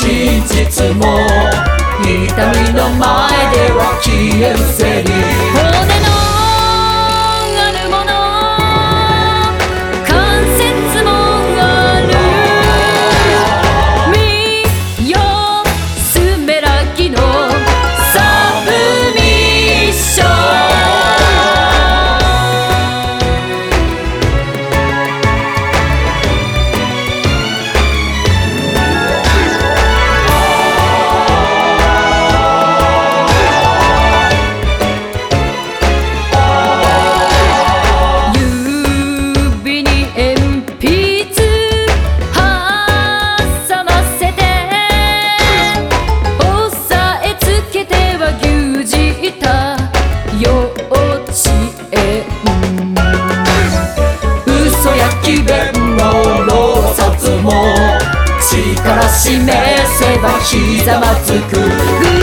真実も痛みの前では消え失せり。力示せばひざまずく。